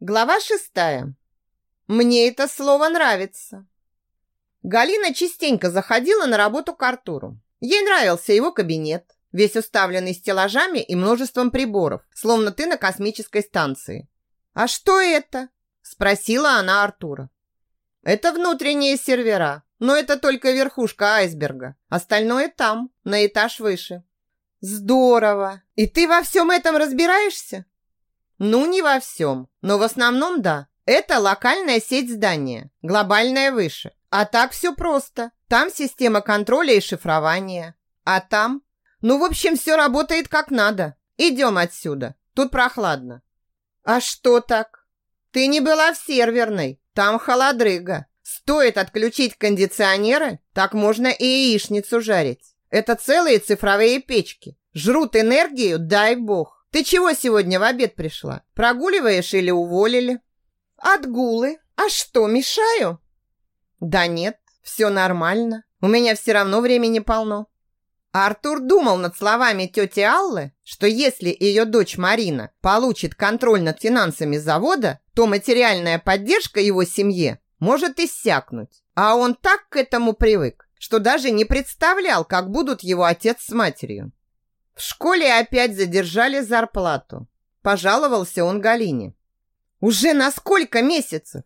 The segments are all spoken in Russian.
Глава шестая. Мне это слово нравится. Галина частенько заходила на работу к Артуру. Ей нравился его кабинет, весь уставленный стеллажами и множеством приборов, словно ты на космической станции. «А что это?» – спросила она Артура. «Это внутренние сервера, но это только верхушка айсберга. Остальное там, на этаж выше». «Здорово! И ты во всем этом разбираешься?» Ну, не во всем, но в основном да. Это локальная сеть здания, глобальная выше. А так все просто. Там система контроля и шифрования. А там? Ну, в общем, все работает как надо. Идем отсюда. Тут прохладно. А что так? Ты не была в серверной. Там холодрыга. Стоит отключить кондиционеры, так можно и яичницу жарить. Это целые цифровые печки. Жрут энергию, дай бог. Ты чего сегодня в обед пришла? Прогуливаешь или уволили? Отгулы. А что, мешаю? Да нет, все нормально. У меня все равно времени полно. Артур думал над словами тети Аллы, что если ее дочь Марина получит контроль над финансами завода, то материальная поддержка его семье может иссякнуть. А он так к этому привык, что даже не представлял, как будут его отец с матерью. В школе опять задержали зарплату. Пожаловался он Галине. Уже на сколько месяцев?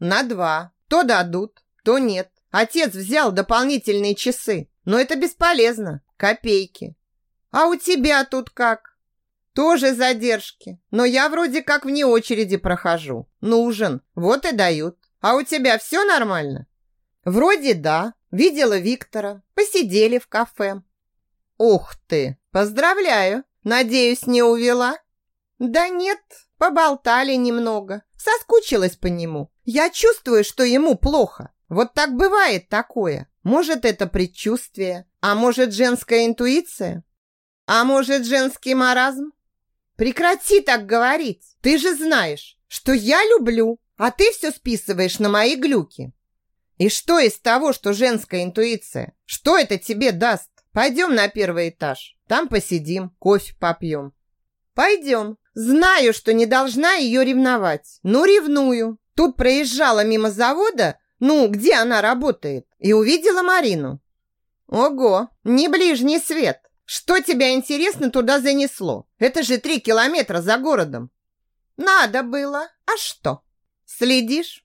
На два. То дадут, то нет. Отец взял дополнительные часы, но это бесполезно. Копейки. А у тебя тут как? Тоже задержки. Но я вроде как вне очереди прохожу. Нужен. Вот и дают. А у тебя все нормально? Вроде да. Видела Виктора. Посидели в кафе. Ух ты! Поздравляю! Надеюсь, не увела? Да нет, поболтали немного. Соскучилась по нему. Я чувствую, что ему плохо. Вот так бывает такое. Может, это предчувствие, а может, женская интуиция? А может, женский маразм? Прекрати так говорить. Ты же знаешь, что я люблю, а ты все списываешь на мои глюки. И что из того, что женская интуиция? Что это тебе даст? Пойдем на первый этаж. Там посидим, кофе попьем. Пойдем. Знаю, что не должна ее ревновать. Но ревную. Тут проезжала мимо завода, ну, где она работает, и увидела Марину. Ого, не ближний свет. Что тебя, интересно, туда занесло? Это же три километра за городом. Надо было. А что? Следишь?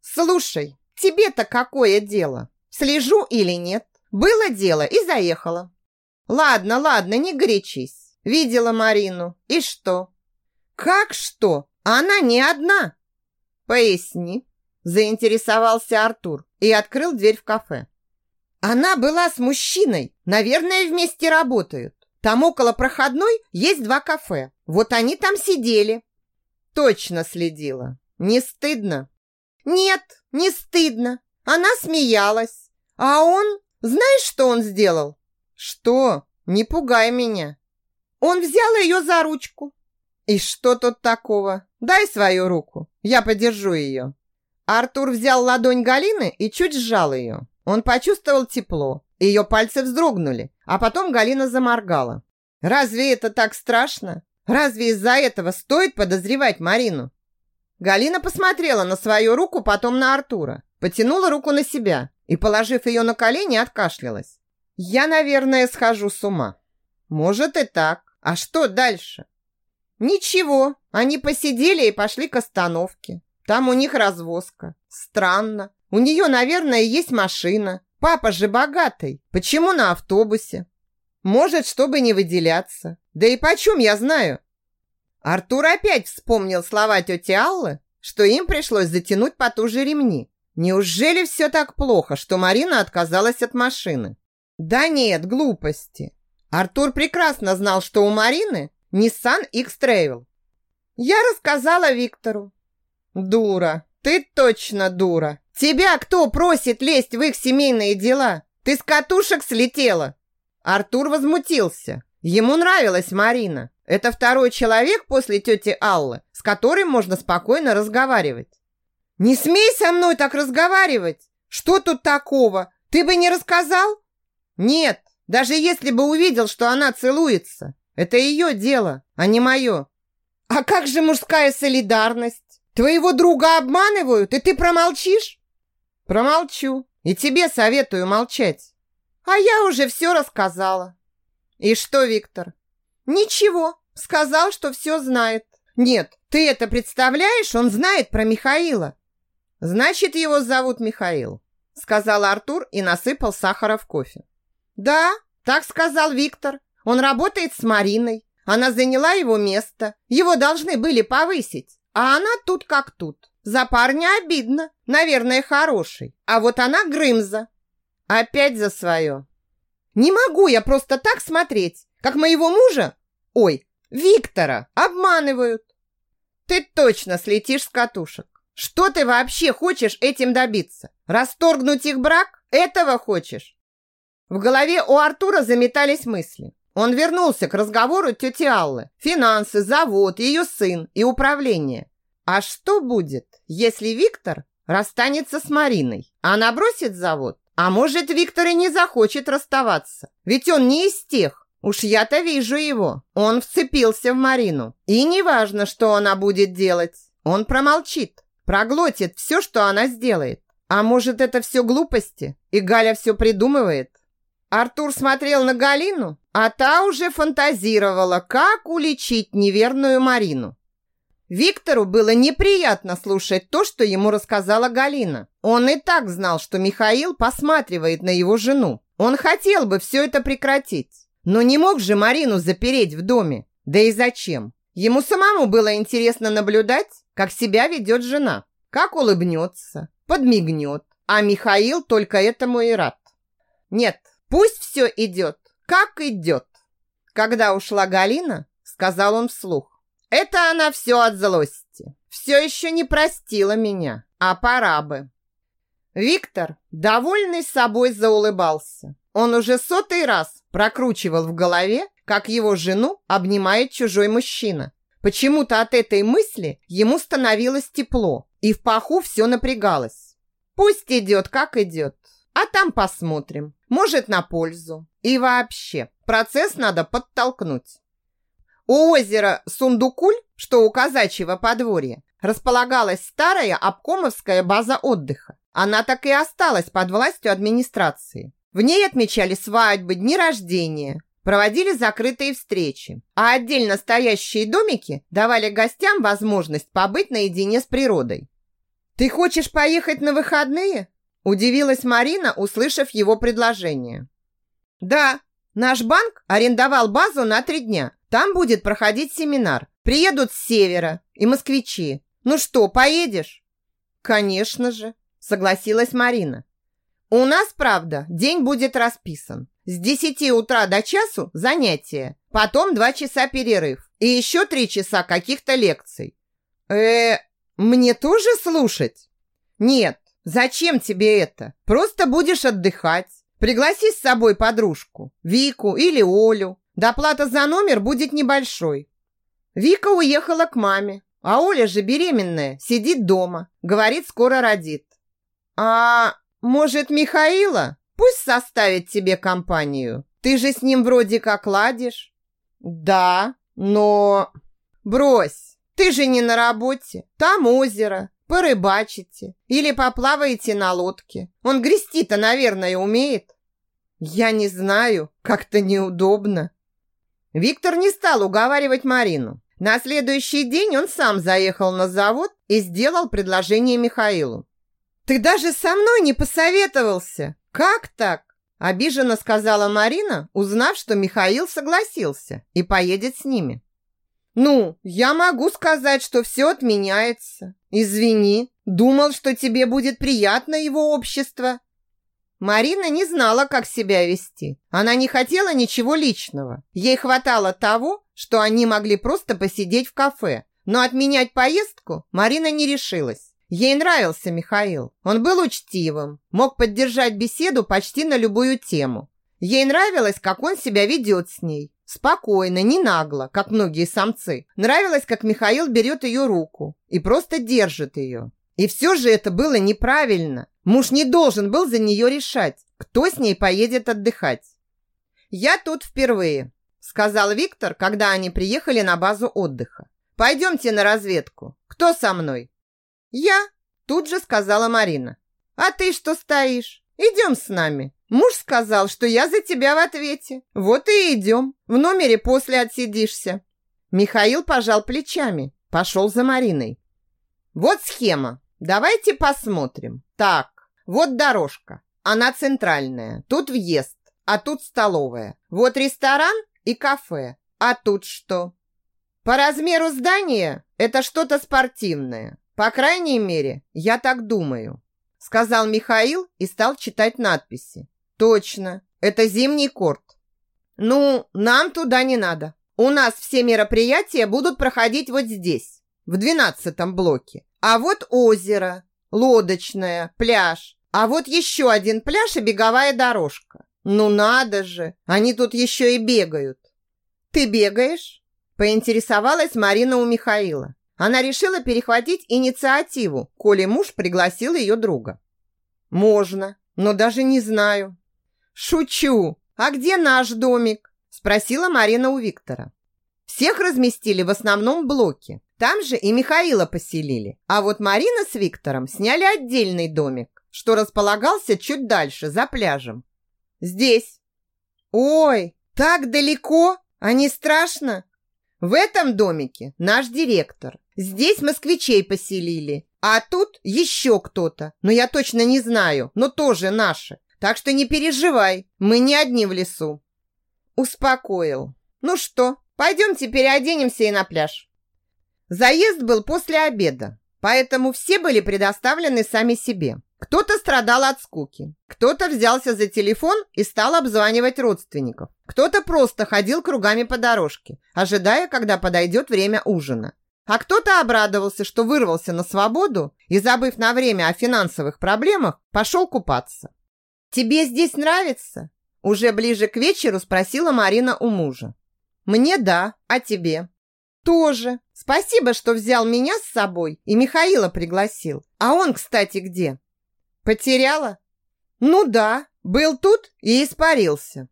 Слушай, тебе-то какое дело? Слежу или нет? Было дело и заехала. Ладно, ладно, не горячись. Видела Марину. И что? Как что? Она не одна. Поясни. Заинтересовался Артур и открыл дверь в кафе. Она была с мужчиной. Наверное, вместе работают. Там около проходной есть два кафе. Вот они там сидели. Точно следила. Не стыдно? Нет, не стыдно. Она смеялась. А он знаешь, что он сделал? Что? Не пугай меня. Он взял ее за ручку. И что тут такого? Дай свою руку, я подержу ее. Артур взял ладонь Галины и чуть сжал ее. Он почувствовал тепло. Ее пальцы вздрогнули, а потом Галина заморгала. Разве это так страшно? Разве из-за этого стоит подозревать Марину? Галина посмотрела на свою руку, потом на Артура. Потянула руку на себя и, положив ее на колени, откашлялась. «Я, наверное, схожу с ума». «Может и так. А что дальше?» «Ничего. Они посидели и пошли к остановке. Там у них развозка. Странно. У нее, наверное, есть машина. Папа же богатый. Почему на автобусе?» «Может, чтобы не выделяться. Да и почем я знаю?» Артур опять вспомнил слова тети Аллы, что им пришлось затянуть потуже ремни. Неужели все так плохо, что Марина отказалась от машины? Да нет, глупости. Артур прекрасно знал, что у Марины Nissan X-Trail. Я рассказала Виктору. Дура, ты точно дура. Тебя кто просит лезть в их семейные дела? Ты с катушек слетела. Артур возмутился. Ему нравилась Марина. Это второй человек после тети Аллы, с которым можно спокойно разговаривать. «Не смей со мной так разговаривать! Что тут такого? Ты бы не рассказал?» «Нет, даже если бы увидел, что она целуется. Это ее дело, а не мое». «А как же мужская солидарность? Твоего друга обманывают, и ты промолчишь? Промолчу. И тебе советую молчать. А я уже все рассказала. И что, Виктор? Ничего. Сказал, что все знает. Нет, ты это представляешь? Он знает про Михаила. Значит, его зовут Михаил, сказал Артур и насыпал сахара в кофе. Да, так сказал Виктор. Он работает с Мариной. Она заняла его место. Его должны были повысить. А она тут как тут. За парня обидно. Наверное, хороший. А вот она Грымза. Опять за свое. Не могу я просто так смотреть, как моего мужа, ой, Виктора, обманывают. Ты точно слетишь с катушек. Что ты вообще хочешь этим добиться? Расторгнуть их брак? Этого хочешь? В голове у Артура заметались мысли. Он вернулся к разговору тети Аллы. Финансы, завод, ее сын и управление. А что будет, если Виктор расстанется с Мариной? Она бросит завод? А может, Виктор и не захочет расставаться? Ведь он не из тех. Уж я-то вижу его. Он вцепился в Марину. И неважно, что она будет делать. Он промолчит, проглотит все, что она сделает. А может, это все глупости? И Галя все придумывает? Артур смотрел на Галину, а та уже фантазировала, как уличить неверную Марину. Виктору было неприятно слушать то, что ему рассказала Галина. Он и так знал, что Михаил посматривает на его жену. Он хотел бы все это прекратить. Но не мог же Марину запереть в доме. Да и зачем? Ему самому было интересно наблюдать, как себя ведет жена. Как улыбнется, подмигнет. А Михаил только этому и рад. Нет, Пусть все идет, как идет. Когда ушла Галина, сказал он вслух. Это она все от злости. Все еще не простила меня, а пора бы. Виктор, довольный собой, заулыбался. Он уже сотый раз прокручивал в голове, как его жену обнимает чужой мужчина. Почему-то от этой мысли ему становилось тепло, и в паху все напрягалось. Пусть идет, как идет. А там посмотрим. Может, на пользу. И вообще, процесс надо подтолкнуть. У озера Сундукуль, что у казачьего подворья, располагалась старая обкомовская база отдыха. Она так и осталась под властью администрации. В ней отмечали свадьбы, дни рождения, проводили закрытые встречи, а отдельно стоящие домики давали гостям возможность побыть наедине с природой. «Ты хочешь поехать на выходные?» Удивилась Марина, услышав его предложение. Да, наш банк арендовал базу на три дня. Там будет проходить семинар. Приедут с севера и москвичи. Ну что, поедешь? Конечно же, согласилась Марина. У нас, правда, день будет расписан. С 10 утра до часу занятия, потом два часа перерыв и еще три часа каких-то лекций. Э, мне тоже слушать? Нет, Зачем тебе это? Просто будешь отдыхать. Пригласи с собой подружку, Вику или Олю. Доплата за номер будет небольшой. Вика уехала к маме, а Оля же беременная, сидит дома, говорит, скоро родит. А может, Михаила? Пусть составит тебе компанию. Ты же с ним вроде как ладишь. Да, но... Брось, ты же не на работе. Там озеро, порыбачите или поплаваете на лодке. Он грести-то, наверное, умеет. Я не знаю, как-то неудобно. Виктор не стал уговаривать Марину. На следующий день он сам заехал на завод и сделал предложение Михаилу. «Ты даже со мной не посоветовался! Как так?» Обиженно сказала Марина, узнав, что Михаил согласился и поедет с ними. Ну, я могу сказать, что все отменяется. Извини, думал, что тебе будет приятно его общество. Марина не знала, как себя вести. Она не хотела ничего личного. Ей хватало того, что они могли просто посидеть в кафе. Но отменять поездку Марина не решилась. Ей нравился Михаил. Он был учтивым, мог поддержать беседу почти на любую тему. Ей нравилось, как он себя ведет с ней. Спокойно, не нагло, как многие самцы. Нравилось, как Михаил берет ее руку и просто держит ее. И все же это было неправильно. Муж не должен был за нее решать, кто с ней поедет отдыхать. «Я тут впервые», – сказал Виктор, когда они приехали на базу отдыха. «Пойдемте на разведку. Кто со мной?» «Я?» – тут же сказала Марина. «А ты что стоишь? Идем с нами. Муж сказал, что я за тебя в ответе. Вот и идем. В номере после отсидишься». Михаил пожал плечами, пошел за Мариной. «Вот схема. Давайте посмотрим. Так, вот дорожка. Она центральная. Тут въезд, а тут столовая. Вот ресторан и кафе. А тут что? По размеру здания это что-то спортивное. По крайней мере, я так думаю, сказал Михаил и стал читать надписи. Точно, это зимний корт. Ну, нам туда не надо. У нас все мероприятия будут проходить вот здесь, в двенадцатом блоке. А вот озеро, лодочное, пляж. А вот еще один пляж и беговая дорожка. Ну надо же, они тут еще и бегают. Ты бегаешь? Поинтересовалась Марина у Михаила. Она решила перехватить инициативу, коли муж пригласил ее друга. Можно, но даже не знаю. Шучу. А где наш домик? Спросила Марина у Виктора. Всех разместили в основном блоке. Там же и Михаила поселили. А вот Марина с Виктором сняли отдельный домик, что располагался чуть дальше, за пляжем. Здесь. Ой, так далеко? А не страшно? В этом домике наш директор. Здесь москвичей поселили. А тут еще кто-то. Но я точно не знаю, но тоже наши. Так что не переживай, мы не одни в лесу. Успокоил. Ну что, пойдем теперь оденемся и на пляж. Заезд был после обеда, поэтому все были предоставлены сами себе. Кто-то страдал от скуки, кто-то взялся за телефон и стал обзванивать родственников, кто-то просто ходил кругами по дорожке, ожидая, когда подойдет время ужина. А кто-то обрадовался, что вырвался на свободу и, забыв на время о финансовых проблемах, пошел купаться. «Тебе здесь нравится?» Уже ближе к вечеру спросила Марина у мужа. «Мне да, а тебе?» «Тоже. Спасибо, что взял меня с собой и Михаила пригласил. А он, кстати, где?» Потеряла? Ну да, был тут и испарился.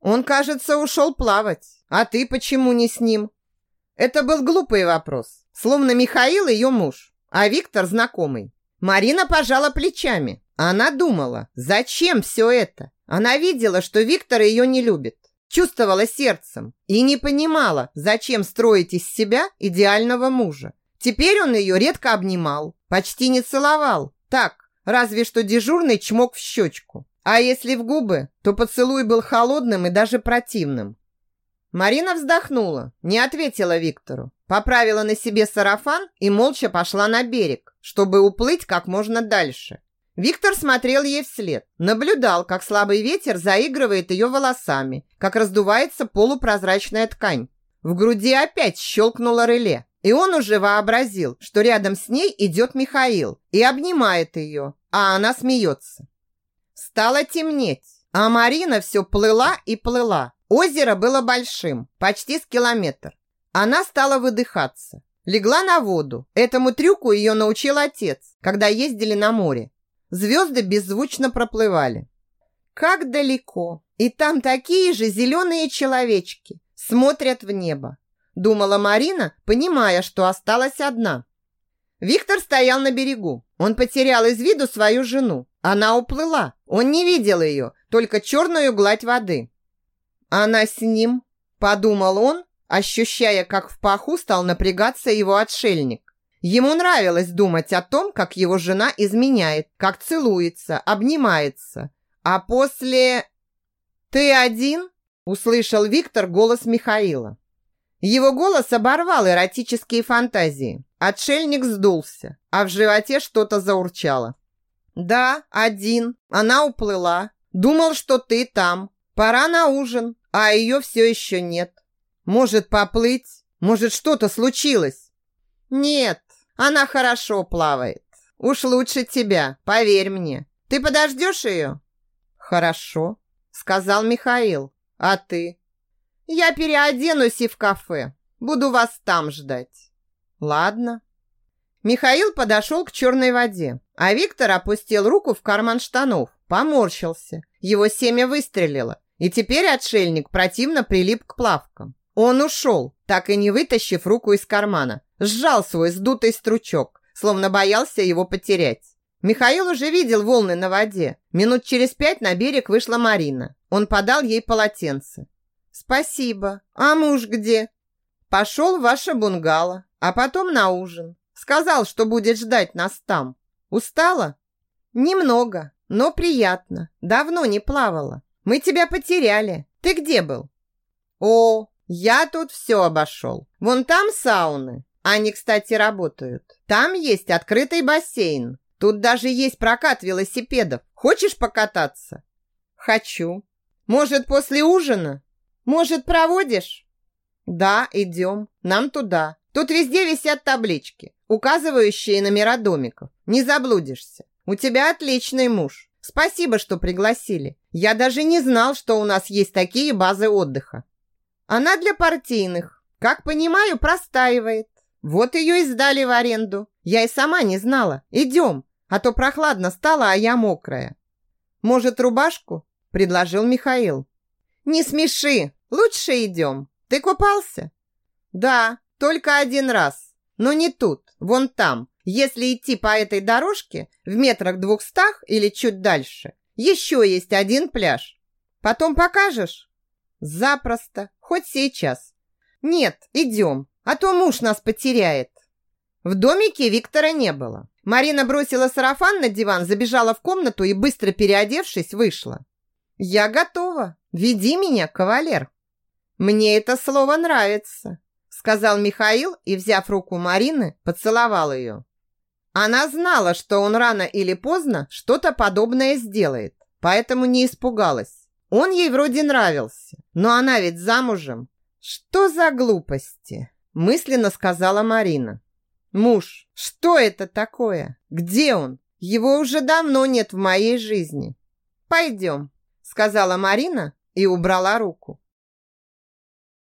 Он, кажется, ушел плавать. А ты почему не с ним? Это был глупый вопрос. Словно Михаил ее муж, а Виктор знакомый. Марина пожала плечами. Она думала, зачем все это? Она видела, что Виктор ее не любит. Чувствовала сердцем и не понимала, зачем строить из себя идеального мужа. Теперь он ее редко обнимал, почти не целовал. Так, разве что дежурный чмок в щечку. А если в губы, то поцелуй был холодным и даже противным. Марина вздохнула, не ответила Виктору, поправила на себе сарафан и молча пошла на берег, чтобы уплыть как можно дальше. Виктор смотрел ей вслед, наблюдал, как слабый ветер заигрывает ее волосами, как раздувается полупрозрачная ткань. В груди опять щелкнуло реле. И он уже вообразил, что рядом с ней идет Михаил и обнимает ее, а она смеется. Стало темнеть, а Марина все плыла и плыла. Озеро было большим, почти с километр. Она стала выдыхаться. Легла на воду. Этому трюку ее научил отец, когда ездили на море. Звезды беззвучно проплывали. Как далеко! И там такие же зеленые человечки смотрят в небо думала Марина, понимая, что осталась одна. Виктор стоял на берегу. Он потерял из виду свою жену. Она уплыла. Он не видел ее, только черную гладь воды. Она с ним, подумал он, ощущая, как в паху стал напрягаться его отшельник. Ему нравилось думать о том, как его жена изменяет, как целуется, обнимается. А после... «Ты один?» – услышал Виктор голос Михаила. Его голос оборвал эротические фантазии. Отшельник сдулся, а в животе что-то заурчало. «Да, один. Она уплыла. Думал, что ты там. Пора на ужин, а ее все еще нет. Может, поплыть? Может, что-то случилось?» «Нет, она хорошо плавает. Уж лучше тебя, поверь мне. Ты подождешь ее?» «Хорошо», — сказал Михаил. «А ты?» Я переоденусь и в кафе. Буду вас там ждать. Ладно. Михаил подошел к черной воде, а Виктор опустил руку в карман штанов, поморщился. Его семя выстрелило, и теперь отшельник противно прилип к плавкам. Он ушел, так и не вытащив руку из кармана, сжал свой сдутый стручок, словно боялся его потерять. Михаил уже видел волны на воде. Минут через пять на берег вышла Марина. Он подал ей полотенце. «Спасибо. А муж где?» «Пошел в ваше бунгало, а потом на ужин. Сказал, что будет ждать нас там. Устала?» «Немного, но приятно. Давно не плавала. Мы тебя потеряли. Ты где был?» «О, я тут все обошел. Вон там сауны. Они, кстати, работают. Там есть открытый бассейн. Тут даже есть прокат велосипедов. Хочешь покататься?» «Хочу. Может, после ужина?» Может, проводишь? Да, идем. Нам туда. Тут везде висят таблички, указывающие номера домиков. Не заблудишься. У тебя отличный муж. Спасибо, что пригласили. Я даже не знал, что у нас есть такие базы отдыха. Она для партийных. Как понимаю, простаивает. Вот ее и сдали в аренду. Я и сама не знала. Идем, а то прохладно стало, а я мокрая. Может, рубашку? Предложил Михаил. «Не смеши! Лучше идем. Ты купался?» «Да, только один раз. Но не тут, вон там. Если идти по этой дорожке в метрах двухстах или чуть дальше, еще есть один пляж. Потом покажешь?» «Запросто. Хоть сейчас». «Нет, идем, а то муж нас потеряет». В домике Виктора не было. Марина бросила сарафан на диван, забежала в комнату и, быстро переодевшись, вышла. «Я готова. Веди меня, кавалер». «Мне это слово нравится», сказал Михаил и, взяв руку Марины, поцеловал ее. Она знала, что он рано или поздно что-то подобное сделает, поэтому не испугалась. Он ей вроде нравился, но она ведь замужем. «Что за глупости?» мысленно сказала Марина. «Муж, что это такое? Где он? Его уже давно нет в моей жизни. Пойдем, сказала Марина и убрала руку.